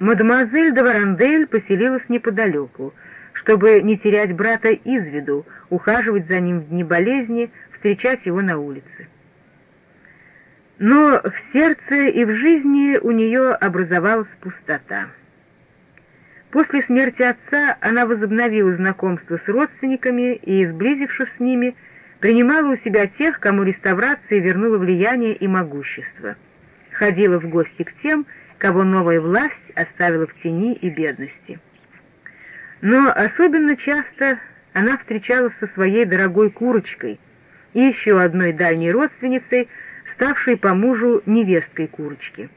Мадемуазель де Варандель поселилась неподалеку, чтобы не терять брата из виду, ухаживать за ним в дни болезни, встречать его на улице. Но в сердце и в жизни у нее образовалась пустота. После смерти отца она возобновила знакомство с родственниками и, сблизившись с ними, принимала у себя тех, кому реставрация вернула влияние и могущество. Ходила в гости к тем, кого новая власть оставила в тени и бедности. Но особенно часто она встречалась со своей дорогой курочкой и еще одной дальней родственницей, ставшей по мужу невесткой курочки.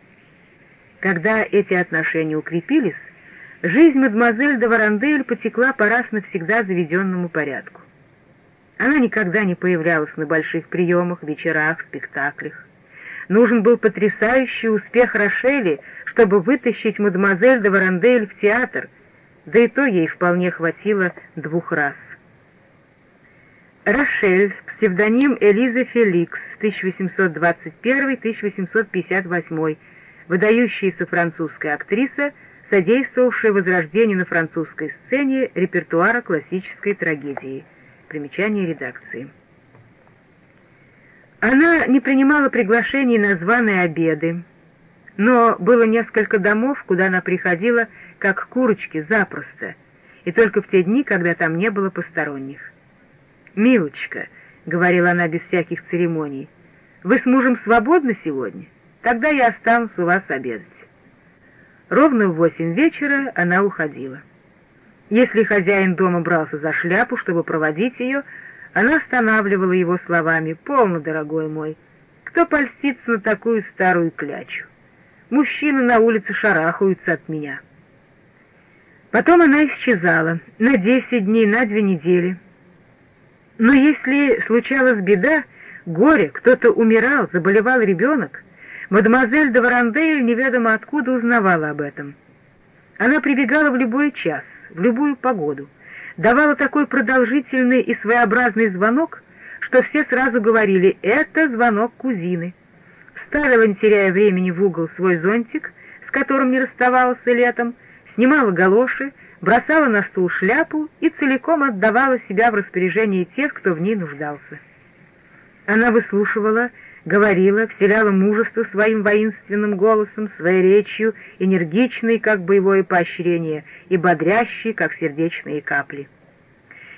Когда эти отношения укрепились, жизнь мадемуазель де Варандель потекла по раз навсегда заведенному порядку. Она никогда не появлялась на больших приемах, вечерах, спектаклях. Нужен был потрясающий успех Рошели, чтобы вытащить мадемуазель де Варандель в театр, да и то ей вполне хватило двух раз. Рошель, псевдоним Элиза Феликс, 1821-1858, выдающаяся французская актриса, содействовавшая возрождению на французской сцене репертуара классической трагедии. Примечание редакции. Она не принимала приглашений на званые обеды, но было несколько домов, куда она приходила, как курочки, запросто, и только в те дни, когда там не было посторонних. «Милочка», — говорила она без всяких церемоний, — «вы с мужем свободны сегодня? Тогда я останусь у вас обедать». Ровно в восемь вечера она уходила. Если хозяин дома брался за шляпу, чтобы проводить ее, она останавливала его словами «Полно, дорогой мой, кто польстится на такую старую клячу? Мужчины на улице шарахаются от меня». Потом она исчезала на десять дней, на две недели. Но если случалась беда, горе, кто-то умирал, заболевал ребенок, мадемуазель де Варандель неведомо откуда узнавала об этом. Она прибегала в любой час, в любую погоду, давала такой продолжительный и своеобразный звонок, что все сразу говорили «это звонок кузины». Ставила, не теряя времени, в угол свой зонтик, с которым не расставался летом, снимала галоши, бросала на стул шляпу и целиком отдавала себя в распоряжение тех, кто в ней нуждался. Она выслушивала говорила, вселяла мужество своим воинственным голосом, своей речью, энергичной, как боевое поощрение, и бодрящей, как сердечные капли.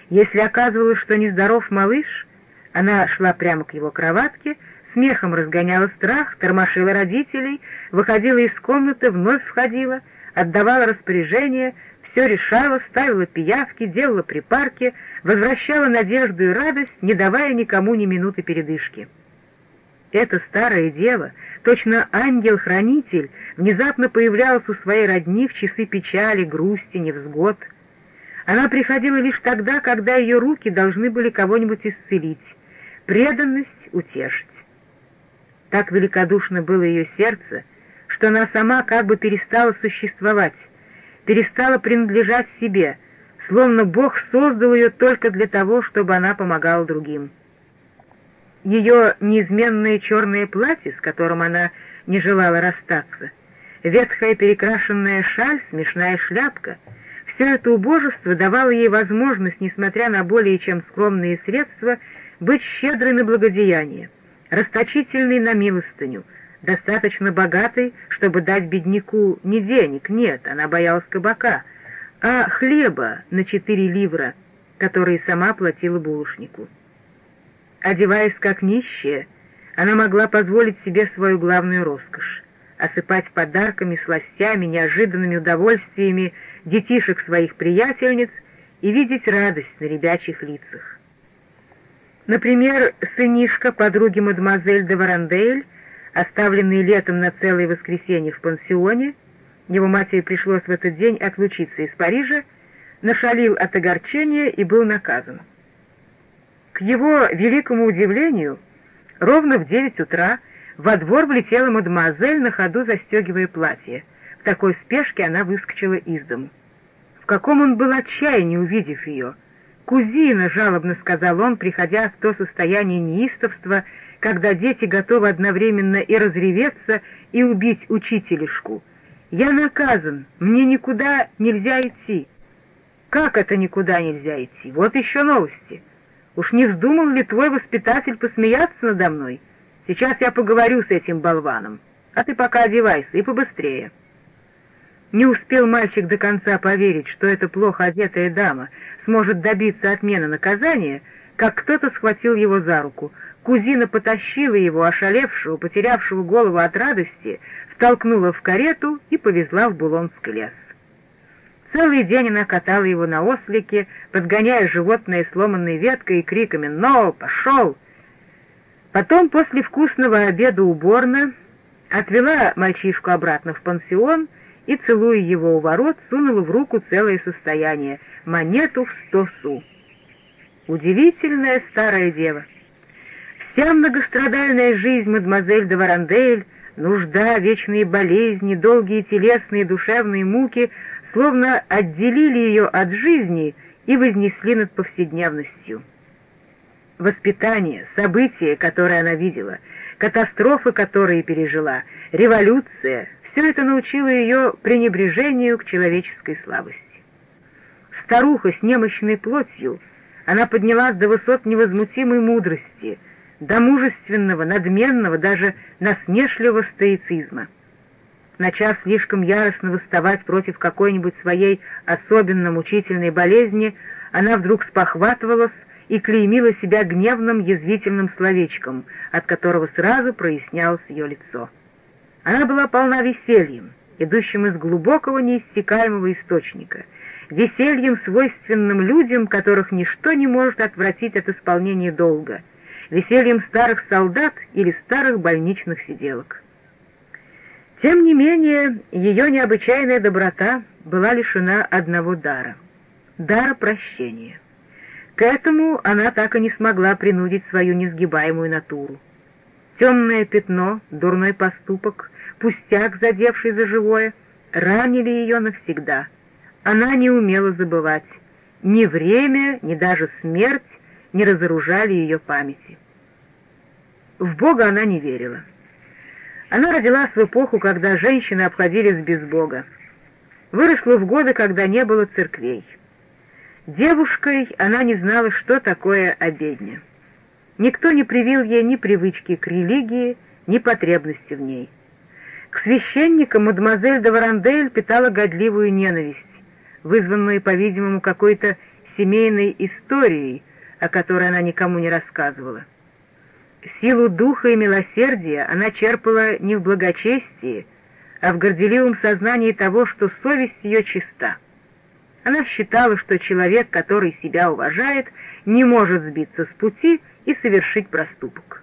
Если оказывалось, что нездоров малыш, она шла прямо к его кроватке, смехом разгоняла страх, тормошила родителей, выходила из комнаты, вновь входила, отдавала распоряжение, все решала, ставила пиявки, делала припарки, возвращала надежду и радость, не давая никому ни минуты передышки. Это старое дева, точно ангел-хранитель, внезапно появлялась у своей родни в часы печали, грусти, невзгод. Она приходила лишь тогда, когда ее руки должны были кого-нибудь исцелить, преданность утешить. Так великодушно было ее сердце, что она сама как бы перестала существовать, перестала принадлежать себе, словно Бог создал ее только для того, чтобы она помогала другим. Ее неизменное черное платье, с которым она не желала расстаться, ветхая перекрашенная шаль, смешная шляпка — все это убожество давало ей возможность, несмотря на более чем скромные средства, быть щедрой на благодеяние, расточительной на милостыню, достаточно богатой, чтобы дать бедняку не денег, нет, она боялась кабака, а хлеба на четыре ливра, которые сама платила булочнику. Одеваясь как нищая, она могла позволить себе свою главную роскошь — осыпать подарками, сластями, неожиданными удовольствиями детишек своих приятельниц и видеть радость на ребячих лицах. Например, сынишка подруги мадемуазель де Варандель, оставленный летом на целое воскресенье в пансионе, его матери пришлось в этот день отлучиться из Парижа, нашалил от огорчения и был наказан. К его великому удивлению, ровно в девять утра во двор влетела мадемуазель, на ходу застегивая платье. В такой спешке она выскочила из дому. В каком он был отчаянии, увидев ее. «Кузина», — жалобно сказал он, приходя в то состояние неистовства, когда дети готовы одновременно и разреветься, и убить учителешку. Я наказан, мне никуда нельзя идти. Как это никуда нельзя идти? Вот еще новости. Уж не вздумал ли твой воспитатель посмеяться надо мной? Сейчас я поговорю с этим болваном, а ты пока одевайся и побыстрее. Не успел мальчик до конца поверить, что эта плохо одетая дама сможет добиться отмены наказания, как кто-то схватил его за руку. Кузина потащила его, ошалевшего, потерявшего голову от радости, втолкнула в карету и повезла в Булонский лес. Целый день она катала его на ослике, подгоняя животное сломанной веткой и криками «Но! Пошел!». Потом, после вкусного обеда уборно, отвела мальчишку обратно в пансион и, целуя его у ворот, сунула в руку целое состояние — монету в сто су. Удивительная старая дева. Вся многострадальная жизнь мадемуазель де Варандель, нужда, вечные болезни, долгие телесные и душевные муки словно отделили ее от жизни и вознесли над повседневностью. Воспитание, события, которые она видела, катастрофы, которые пережила, революция — все это научило ее пренебрежению к человеческой слабости. Старуха с немощной плотью, она поднялась до высот невозмутимой мудрости, до мужественного, надменного, даже насмешливого стоицизма начав слишком яростно выставать против какой-нибудь своей особенно мучительной болезни, она вдруг спохватывалась и клеймила себя гневным язвительным словечком, от которого сразу прояснялось ее лицо. Она была полна весельем, идущим из глубокого неиссякаемого источника, весельем, свойственным людям, которых ничто не может отвратить от исполнения долга, весельем старых солдат или старых больничных сиделок. Тем не менее, ее необычайная доброта была лишена одного дара — дара прощения. К этому она так и не смогла принудить свою несгибаемую натуру. Темное пятно, дурной поступок, пустяк, задевший за живое, ранили ее навсегда. Она не умела забывать. Ни время, ни даже смерть не разоружали ее памяти. В Бога она не верила. Она родилась в эпоху, когда женщины обходились без Бога. Выросла в годы, когда не было церквей. Девушкой она не знала, что такое обедня. Никто не привил ей ни привычки к религии, ни потребности в ней. К священникам мадемуазель де Варандель питала годливую ненависть, вызванную, по-видимому, какой-то семейной историей, о которой она никому не рассказывала. Силу духа и милосердия она черпала не в благочестии, а в горделивом сознании того, что совесть ее чиста. Она считала, что человек, который себя уважает, не может сбиться с пути и совершить проступок.